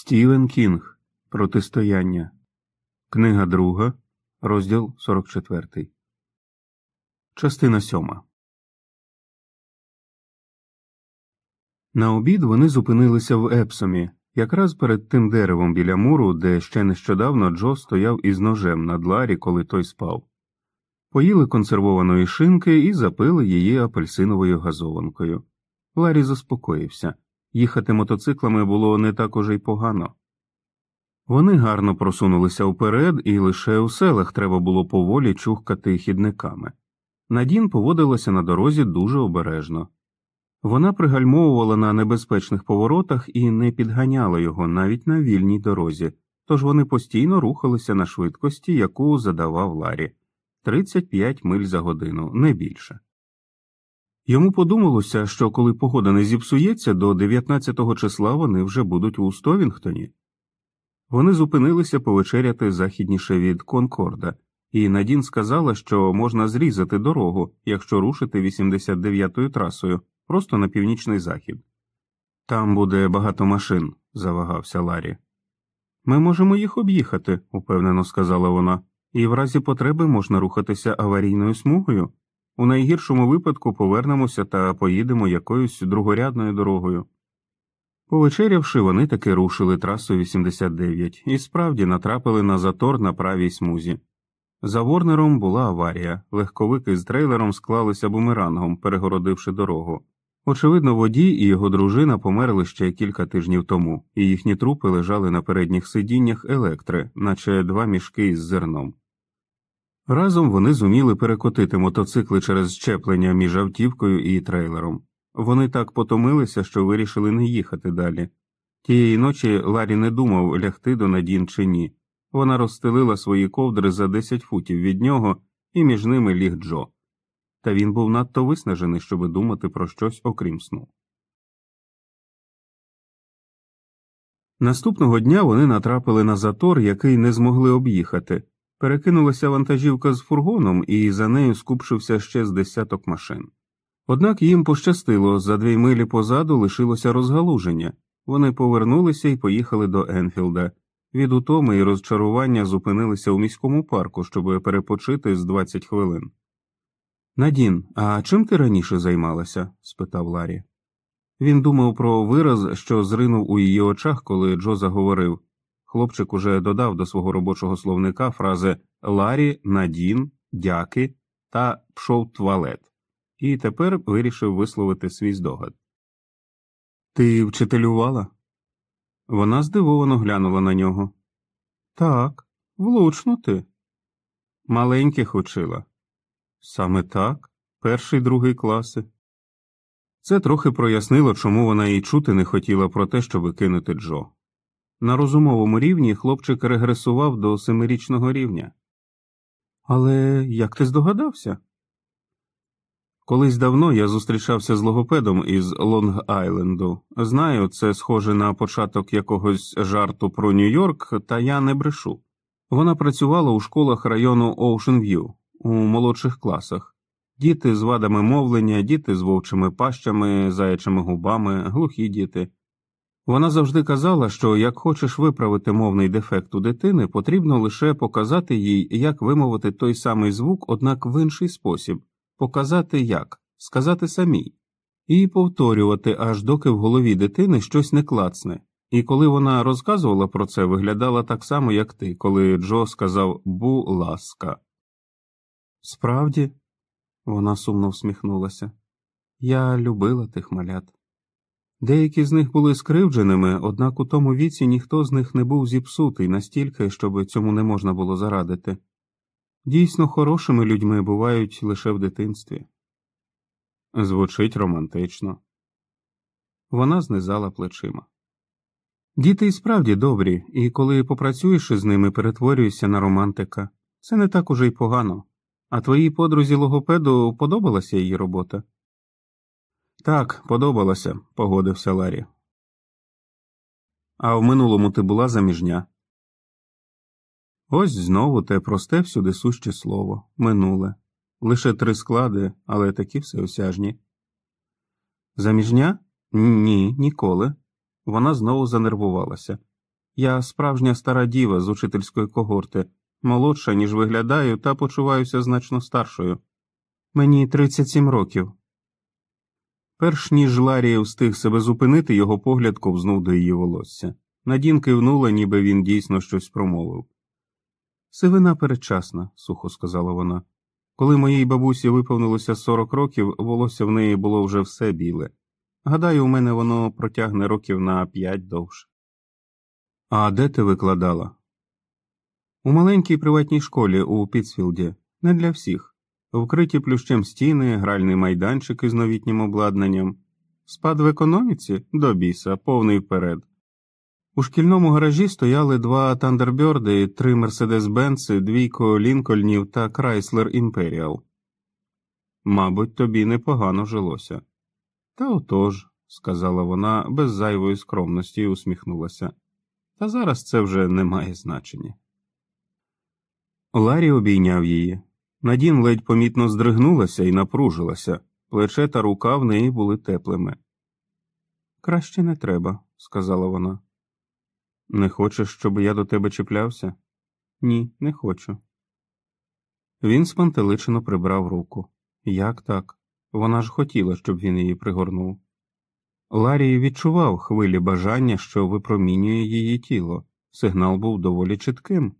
Стівен Кінг Протистояння. Книга друга, розділ 44. Частина сьома. На обід вони зупинилися в Епсомі, якраз перед тим деревом біля муру, де ще нещодавно Джо стояв із ножем над Ларі, коли той спав. Поїли консервованої шинки і запили її апельсиновою газованкою. Ларі заспокоївся. Їхати мотоциклами було не так уже й погано. Вони гарно просунулися вперед, і лише у селах треба було поволі чухкати хідниками. Надін поводилася на дорозі дуже обережно. Вона пригальмовувала на небезпечних поворотах і не підганяла його навіть на вільній дорозі, тож вони постійно рухалися на швидкості, яку задавав Ларі 35 миль за годину, не більше. Йому подумалося, що коли погода не зіпсується, до 19-го числа вони вже будуть у Стовінгтоні. Вони зупинилися повечеряти західніше від Конкорда, і Надін сказала, що можна зрізати дорогу, якщо рушити 89-ю трасою, просто на північний захід. Там буде багато машин, завагався Ларі. Ми можемо їх об'їхати, упевнено сказала вона, і в разі потреби можна рухатися аварійною смугою. У найгіршому випадку повернемося та поїдемо якоюсь другорядною дорогою. Повечерявши, вони таки рушили трасу 89 і справді натрапили на затор на правій смузі. За Ворнером була аварія, легковики з трейлером склалися бумерангом, перегородивши дорогу. Очевидно, водій і його дружина померли ще кілька тижнів тому, і їхні трупи лежали на передніх сидіннях електри, наче два мішки із зерном. Разом вони зуміли перекотити мотоцикли через щеплення між автівкою і трейлером. Вони так потомилися, що вирішили не їхати далі. Тієї ночі Ларі не думав, лягти до Надін чи ні. Вона розстелила свої ковдри за 10 футів від нього, і між ними ліг Джо. Та він був надто виснажений, щоб думати про щось окрім сну. Наступного дня вони натрапили на затор, який не змогли об'їхати. Перекинулася вантажівка з фургоном, і за нею скупшився ще з десяток машин. Однак їм пощастило, за дві милі позаду лишилося розгалуження. Вони повернулися і поїхали до Енфілда. Від утоми і розчарування зупинилися у міському парку, щоб перепочити з 20 хвилин. Надін, а чим ти раніше займалася? спитав Ларі. Він думав про вираз, що зринув у її очах, коли Джо заговорив. Хлопчик уже додав до свого робочого словника фрази Ларі, Надін, дяки та пшов туалет і тепер вирішив висловити свій здогад. Ти вчителювала? Вона здивовано глянула на нього. Так, влучно ти. Маленьких учила. Саме так, перший другий класи. Це трохи прояснило, чому вона і чути не хотіла про те, щоб кинути Джо. На розумовому рівні хлопчик регресував до семирічного рівня. Але як ти здогадався? Колись давно я зустрічався з логопедом із Лонг Айленду. Знаю, це схоже на початок якогось жарту про Нью-Йорк, та я не брешу. Вона працювала у школах району Ocean View, у молодших класах. Діти з вадами мовлення, діти з вовчими пащами, заячими губами, глухі діти. Вона завжди казала, що як хочеш виправити мовний дефект у дитини, потрібно лише показати їй, як вимовити той самий звук, однак в інший спосіб показати як, сказати самій, і повторювати, аж доки в голові дитини щось не клацне. І коли вона розказувала про це, виглядала так само, як ти, коли Джо сказав бу ласка. Справді, вона сумно всміхнулася, я любила тих малят. Деякі з них були скривдженими, однак у тому віці ніхто з них не був зіпсутий настільки, щоб цьому не можна було зарадити. Дійсно, хорошими людьми бувають лише в дитинстві. Звучить романтично. Вона знизала плечима. Діти і справді добрі, і коли попрацюєш із ними, перетворюєшся на романтика. Це не так уже й погано. А твоїй подрузі логопеду подобалася її робота? Так, подобалася, погодився Ларі. А в минулому ти була заміжня. Ось знову те просте всюди суще слово, минуле, лише три склади, але такі всеосяжні. Заміжня? Ні, ніколи. Вона знову занервувалася. Я справжня стара діва з учительської когорти, молодша, ніж виглядаю, та почуваюся значно старшою. Мені 37 років. Перш ніж Ларія встиг себе зупинити, його погляд ковзнув до її волосся. Надін кивнула, ніби він дійсно щось промовив. Сивина передчасна, сухо сказала вона. Коли моїй бабусі виповнилося 40 років, волосся в неї було вже все біле. Гадаю, у мене воно протягне років на п'ять довше. А де ти викладала? У маленькій приватній школі у Пітсфілді, не для всіх. Вкриті плющем стіни, гральний майданчик із новітнім обладнанням, спад в економіці до біса, повний вперед. У шкільному гаражі стояли два Тандербьорди, три Мерседес-Бенци, двійко Лінкольнів та Крайслер Імперіал. Мабуть, тобі непогано жилося. Та отож, сказала вона без зайвої скромності і усміхнулася. Та зараз це вже не має значення. Ларі обійняв її. Надін ледь помітно здригнулася і напружилася, плече та рука в неї були теплими. Краще не треба, сказала вона. Не хочеш, щоб я до тебе чіплявся? Ні, не хочу. Він спантеличено прибрав руку. Як так? Вона ж хотіла, щоб він її пригорнув. Ларій відчував хвилі бажання, що випромінює її тіло. Сигнал був доволі чітким.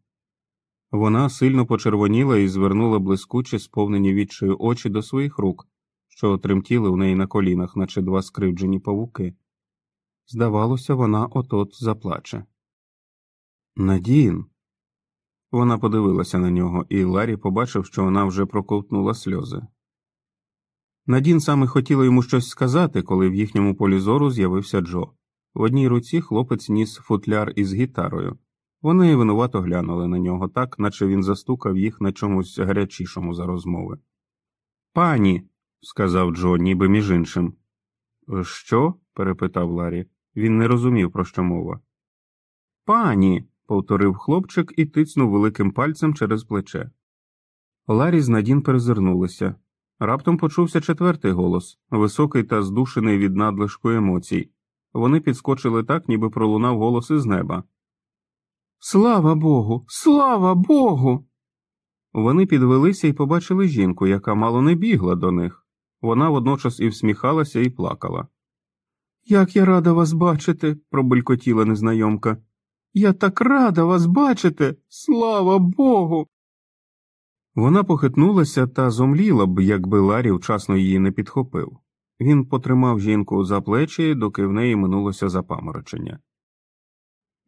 Вона сильно почервоніла і звернула блискуче, сповнені відчаю очі до своїх рук, що тремтіли у неї на колінах, наче два скривджені павуки. Здавалося, вона от-от заплаче. Надін. Вона подивилася на нього, і Ларі побачив, що вона вже проковтнула сльози. Надін саме хотіла йому щось сказати, коли в їхньому полі зору з'явився Джо. В одній руці хлопець ніс футляр із гітарою. Вони винувато глянули на нього так, наче він застукав їх на чомусь гарячішому за розмови. Пані, сказав Джо, ніби між іншим. Що? перепитав Ларі. Він не розумів, про що мова. Пані, повторив хлопчик і тицнув великим пальцем через плече. Ларі з Надін перезирнулися. Раптом почувся четвертий голос, високий та здушений від надлишку емоцій. Вони підскочили так, ніби пролунав голос із неба. Слава Богу, слава Богу. Вони підвелися і побачили жінку, яка мало не бігла до них. Вона водночас і всміхалася, і плакала. Як я рада вас бачити, пробелькотіла незнайомка. Я так рада вас бачити, слава Богу. Вона похитнулася та зомліла б, якби Ларі вчасно її не підхопив. Він потримав жінку за плечі, доки в неї минулося запаморочення.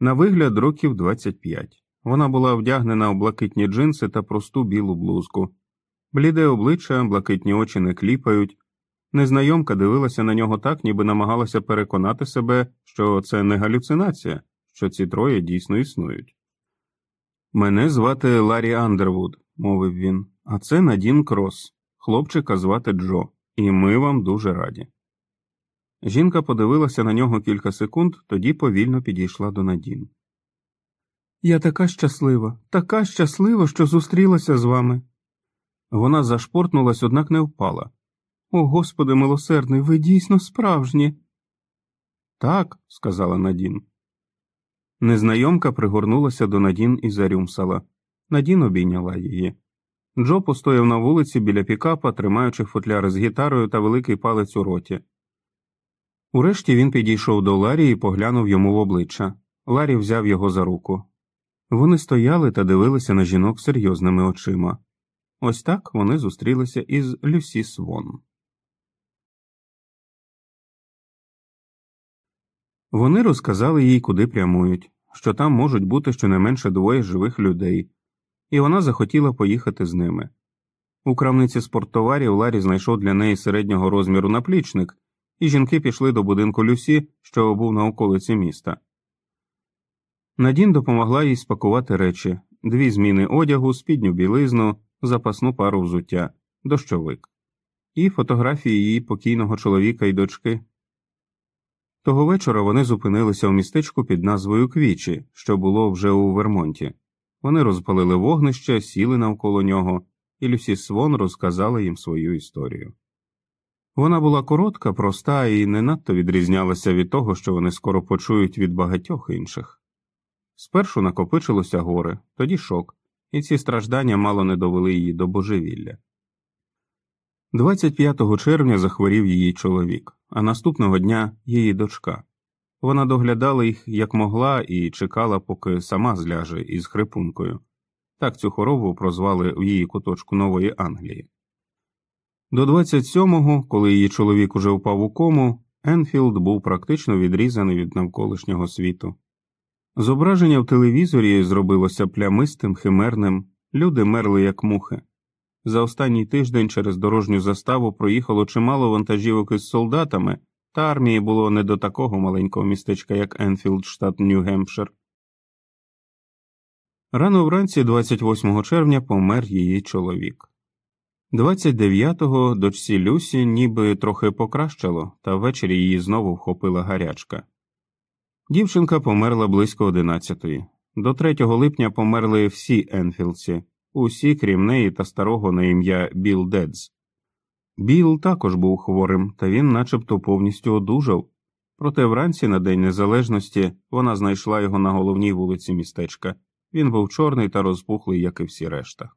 На вигляд років 25. Вона була вдягнена в блакитні джинси та просту білу блузку. Бліде обличчя, блакитні очі не кліпають. Незнайомка дивилася на нього так, ніби намагалася переконати себе, що це не галюцинація, що ці троє дійсно існують. Мене звати Ларі Андервуд, мовив він, а це Надін Крос, хлопчика звати Джо, і ми вам дуже раді. Жінка подивилася на нього кілька секунд, тоді повільно підійшла до Надін. Я така щаслива, така щаслива, що зустрілася з вами. Вона зашпортнулась, однак не впала. О, Господи милосердний, ви дійсно справжні. Так, сказала Надін. Незнайомка пригорнулася до Надін і зарюмсала. Надін обійняла її. Джо постояв на вулиці біля пікапа, тримаючи футляр з гітарою та великий палець у роті. Урешті він підійшов до Ларі і поглянув йому в обличчя. Ларі взяв його за руку. Вони стояли та дивилися на жінок серйозними очима. Ось так вони зустрілися із Люсі Свон. Вони розказали їй, куди прямують, що там можуть бути щонайменше двоє живих людей, і вона захотіла поїхати з ними. У крамниці спорттоварів Ларі знайшов для неї середнього розміру наплічник, і жінки пішли до будинку Люсі, що був на околиці міста. Надін допомогла їй спакувати речі дві зміни одягу, спідню білизну, запасну пару взуття, дощовик, і фотографії її покійного чоловіка і дочки. Того вечора вони зупинилися у містечку під назвою Квічі, що було вже у Вермонті. Вони розпалили вогнище, сіли навколо нього, і Люсі Свон розказала їм свою історію. Вона була коротка, проста і не надто відрізнялася від того, що вони скоро почують від багатьох інших. Спершу накотилося горе, тоді шок, і ці страждання мало не довели її до божевілля. 25 червня захворів її чоловік, а наступного дня її дочка. Вона доглядала їх як могла і чекала, поки сама зляже із хрипункою. Так цю хворобу прозвали в її куточку Нової Англії. До 27-го, коли її чоловік уже впав у кому, Енфілд був практично відрізаний від навколишнього світу. Зображення в телевізорі зробилося плямистим, химерним, люди мерли як мухи. За останній тиждень через дорожню заставу проїхало чимало вантажівок із солдатами, та армії було не до такого маленького містечка, як Енфілд, штат Нью-Гемпшир. Рано вранці, 28 червня, помер її чоловік. 29-го дочці Люсі ніби трохи покращало, та ввечері її знову вхопила гарячка. Дівчинка померла близько 11-ї. До 3 липня померли всі Енфілдці, усі, крім неї та старого на ім'я Біл Дедз. Біл також був хворим, та він начебто повністю одужав, проте вранці на День Незалежності вона знайшла його на головній вулиці містечка. Він був чорний та розпухлий, як і всі решта.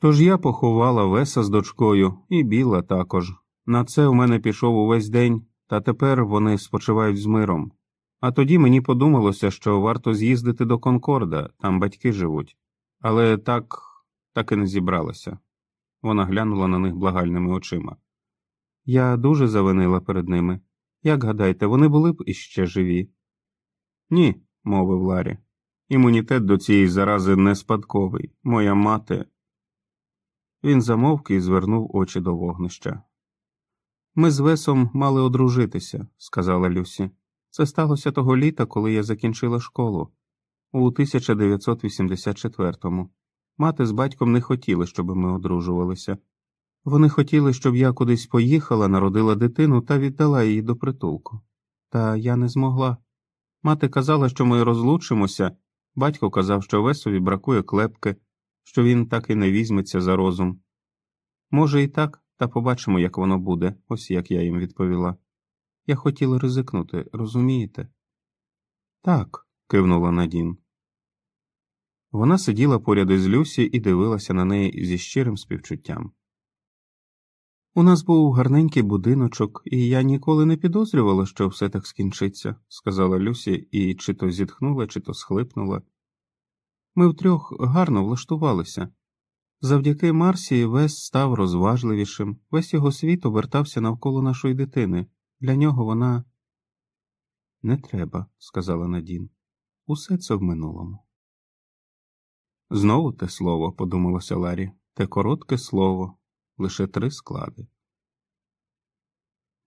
Тож я поховала Веса з дочкою і Біла також. На це у мене пішов увесь день, та тепер вони спочивають з миром. А тоді мені подумалося, що варто з'їздити до Конкорда, там батьки живуть. Але так так і не зібралася. Вона глянула на них благальними очима. Я дуже завинила перед ними. Як гадаєте, вони були б іще живі? Ні, мовив Ларі. Імунітет до цієї зарази не спадковий. Моя мати. Він замовк і звернув очі до вогнища. Ми з Весом мали одружитися, сказала Люсі. Це сталося того літа, коли я закінчила школу у 1984-му. Мати з батьком не хотіли, щоб ми одружувалися. Вони хотіли, щоб я кудись поїхала, народила дитину та віддала її до притулку. Та я не змогла. Мати казала, що ми розлучимося, батько казав, що Весові бракує клепки, що він так і не візьметься за розум. Може, і так, та побачимо, як воно буде, ось як я їм відповіла. Я хотіла ризикнути, розумієте? Так, кивнула Надін. Вона сиділа поряд із Люсі і дивилася на неї зі щирим співчуттям. У нас був гарненький будиночок, і я ніколи не підозрювала, що все так скінчиться, сказала Люсі і чи то зітхнула, чи то схлипнула. Ми втрьох гарно влаштувалися. Завдяки Марсі Вес став розважливішим, весь його світ обертався навколо нашої дитини. Для нього вона не треба, сказала Надін. Усе це в минулому. Знову те слово, подумалося Ларі, те коротке слово, лише три склади.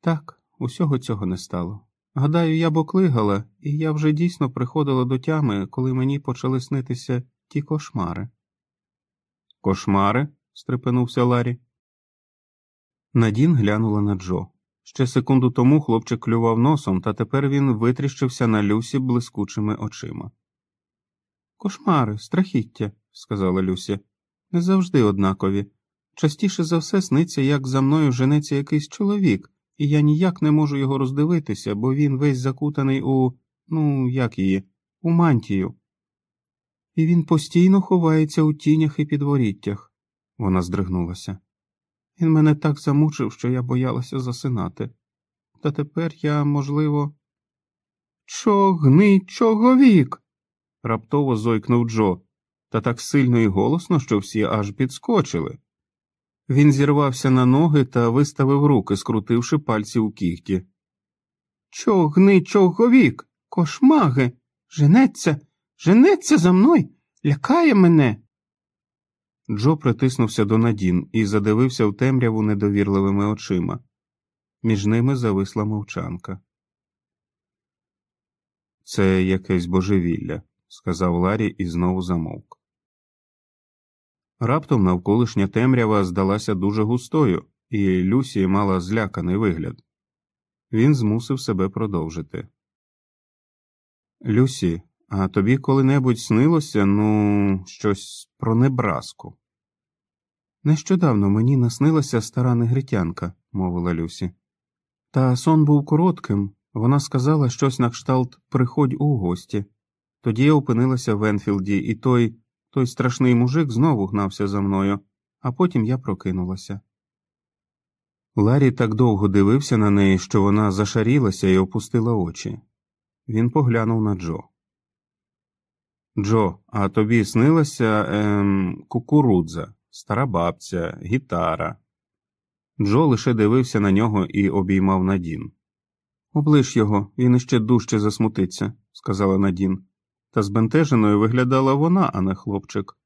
Так, усього цього не стало. Гадаю, я боклигала, і я вже дійсно приходила до тями, коли мені почали снитися ті кошмари. Кошмари? стрепенувся Ларі. Надін глянула на Джо. Ще секунду тому хлопчик клював носом, та тепер він витріщився на Люсі блискучими очима. Кошмари, страхіття, сказала Люся, не завжди однакові. Частіше за все сниться, як за мною женеться якийсь чоловік, і я ніяк не можу його роздивитися, бо він весь закутаний у, ну, як її, у мантію. І він постійно ховається у тінях і підворіттях. Вона здригнулася. Він мене так замучив, що я боялася засинати. Та тепер я, можливо. Чогни, чоговік. раптово зойкнув Джо, та так сильно і голосно, що всі аж підскочили. Він зірвався на ноги та виставив руки, скрутивши пальці у кігті. Чогни, чоговік, кошмаги, женеться, женеться за мною, лякає мене. Джо притиснувся до Надін і задивився в темряву недовірливими очима. Між ними зависла мовчанка. Це якесь божевілля, сказав Ларі і знову замовк. Раптом навколишня темрява здалася дуже густою, і Люсі мала зляканий вигляд. Він змусив себе продовжити. Люсі, а тобі коли-небудь снилося, ну, щось про Небраску? Нещодавно мені наснилася стара негритянка, мовила Люсі. Та сон був коротким. Вона сказала щось на кшталт приходь у гості. Тоді я опинилася в Енфілді, і той, той страшний мужик знову гнався за мною, а потім я прокинулася. Ларі так довго дивився на неї, що вона зашарілася і опустила очі. Він поглянув на Джо. Джо, а тобі снилася ем, кукурудза, стара бабця, гітара. Джо лише дивився на нього і обіймав Надін. Облиш його, він іще дужче засмутиться, сказала Надін, та збентеженою виглядала вона, а не хлопчик.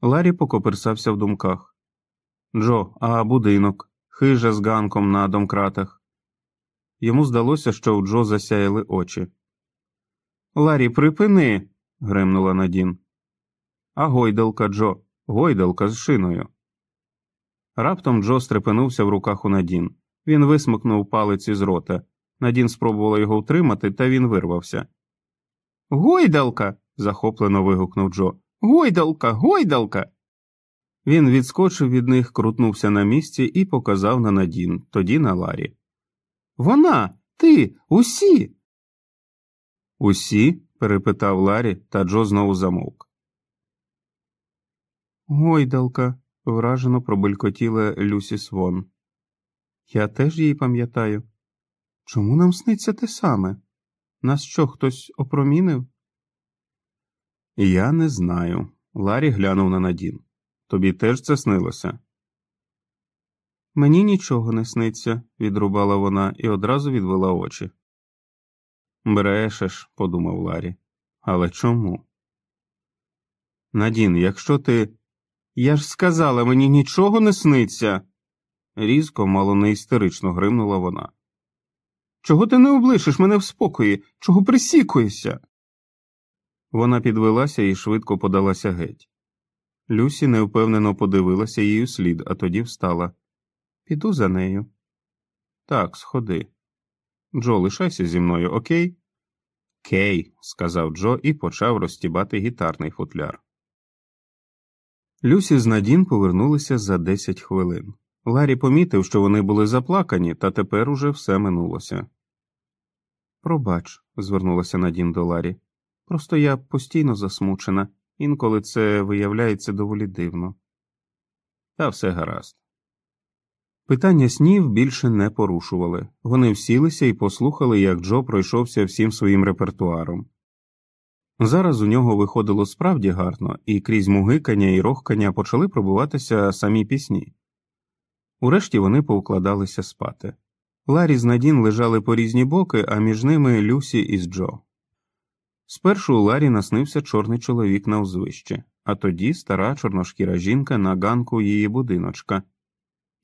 Ларі покоперсався в думках. Джо, а будинок, хижа з ганком на домкратах. Йому здалося, що у Джо засяяли очі. Ларі, припини. гримнула Надін. А гойдалка, Джо, гойдалка з шиною. Раптом Джо стрепенувся в руках у Надін. Він висмикнув палець із рота. Надін спробувала його втримати, та він вирвався. Гойдалка. захоплено вигукнув Джо. Гойдалка, гойдалка. Він відскочив від них, крутнувся на місці і показав на Надін, тоді на Ларі. Вона, ти, усі. Усі? перепитав Ларі, та Джо знову замовк. Гойдалка, вражено пробелькотіла Люсі Свон. Я теж її пам'ятаю. Чому нам сниться те саме? Нас що, хтось опромінив? Я не знаю. Ларі глянув на Надін. Тобі теж це снилося? Мені нічого не сниться, відрубала вона і одразу відвела очі. Брешеш, подумав Ларі. Але чому? Надін, якщо ти. Я ж сказала, мені нічого не сниться. Різко, мало не істерично гримнула вона. Чого ти не облишиш мене в спокої? Чого присікуєшся? Вона підвелася і швидко подалася геть. Люсі невпевнено подивилася їй слід, а тоді встала. Піду за нею. Так, сходи. Джо, лишайся зі мною, окей? Кей, сказав Джо і почав розтібати гітарний футляр. Люсі з Надін повернулися за десять хвилин. Ларі помітив, що вони були заплакані, та тепер уже все минулося. Пробач, звернулася Надін до Ларі. Просто я постійно засмучена, інколи це виявляється доволі дивно. Та все гаразд. Питання снів більше не порушували. Вони всілися і послухали, як Джо пройшовся всім своїм репертуаром. Зараз у нього виходило справді гарно, і крізь мугикання і рохкання почали пробуватися самі пісні. Урешті вони повкладалися спати. Ларі з Надін лежали по різні боки, а між ними Люсі із Джо. Спершу Ларі наснився чорний чоловік на узвищі, а тоді стара чорношкіра жінка на ганку її будиночка.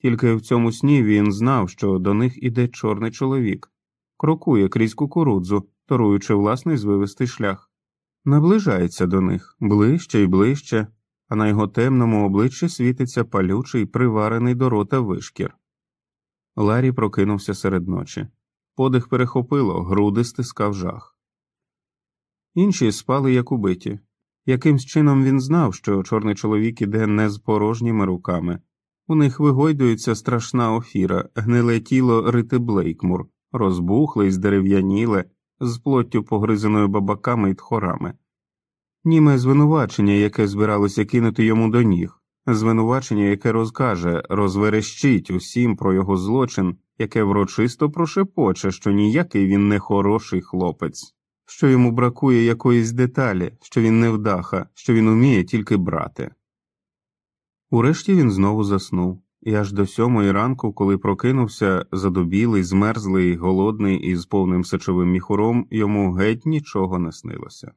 Тільки в цьому сні він знав, що до них іде чорний чоловік, крокує крізь кукурудзу, торуючи власний звивистий шлях, наближається до них ближче і ближче, а на його темному обличчі світиться палючий, приварений до рота вишкір. Ларі прокинувся серед ночі. Подих перехопило, груди стискав жах. Інші спали як убиті. Якимсь чином він знав, що чорний чоловік іде не з порожніми руками. У них вигойдується страшна офіра, гниле тіло рити Блейкмур, розбухле й здерев'яніле, з плоттю погризаною бабаками й тхорами. Німе звинувачення, яке збиралося кинути йому до ніг, звинувачення, яке розкаже, розверещить усім про його злочин, яке врочисто прошепоче, що ніякий він не хороший хлопець, що йому бракує якоїсь деталі, що він невдаха, що він уміє тільки брати. Урешті він знову заснув, і аж до сьомої ранку, коли прокинувся, задубілий, змерзлий, голодний і з повним сечовим міхуром, йому геть нічого не снилося.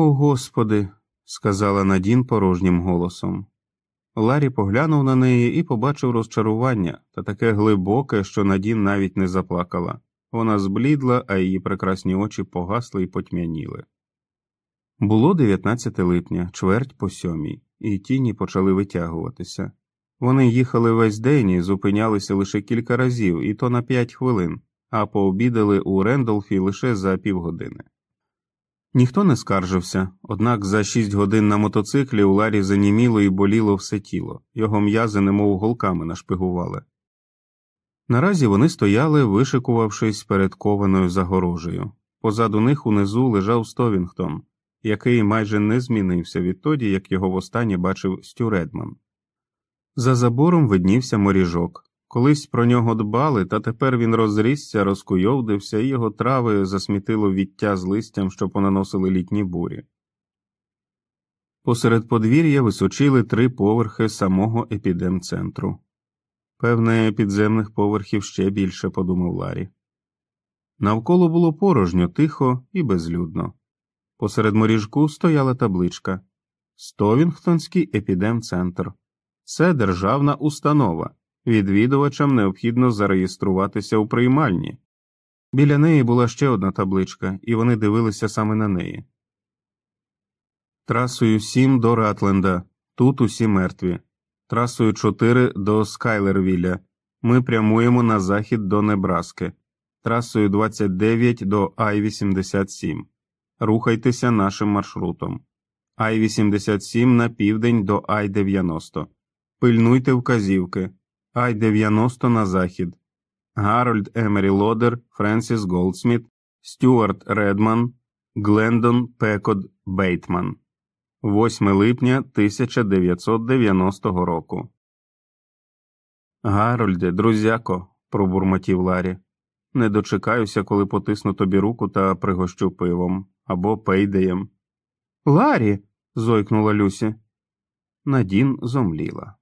О Господи, сказала Надін порожнім голосом. Ларі поглянув на неї і побачив розчарування та таке глибоке, що Надін навіть не заплакала. Вона зблідла, а її прекрасні очі погасли і потьмяніли. Було 19 липня, чверть по сьомій, і тіні почали витягуватися. Вони їхали весь день і зупинялися лише кілька разів, і то на п'ять хвилин, а пообідали у Рендолфі лише за півгодини. Ніхто не скаржився, однак за шість годин на мотоциклі у Ларі заніміло і боліло все тіло, його м'язи немов голками нашпигували. Наразі вони стояли, вишикувавшись перед кованою загорожею. Позаду них унизу лежав Стовінгтон, який майже не змінився відтоді, як його востаннє бачив Стю Редман. За забором виднівся моріжок. Колись про нього дбали, та тепер він розрісся, розкуйовдився, і його трави засмітило віття з листям, що понаносили літні бурі. Посеред подвір'я височили три поверхи самого епідемцентру. Певне, підземних поверхів ще більше, подумав Ларі. Навколо було порожньо, тихо і безлюдно. Посеред моріжку стояла табличка Стовінгтонський епідемцентр. Це державна установа. Відвідувачам необхідно зареєструватися у приймальні. Біля неї була ще одна табличка, і вони дивилися саме на неї. Трасою 7 до Ратленда. Тут усі мертві. Трасою 4 до Скайлервіля. Ми прямуємо на захід до Небраски. Трасою 29 до I-87. Рухайтеся нашим маршрутом. I-87 на південь до I-90. Пильнуйте вказівки. I-90 на захід. Гарольд Емері Лодер, Френсіс Голдсміт, Стюарт Редман, Глендон Пеквод Бейтман. 8 липня 1990 року. Гарольде, друзяко, пробурмотів Ларі. Не дочекаюся, коли потисну тобі руку та пригощу пивом або «Пейдеєм». Ларі. зойкнула Люсі. Надін зомліла.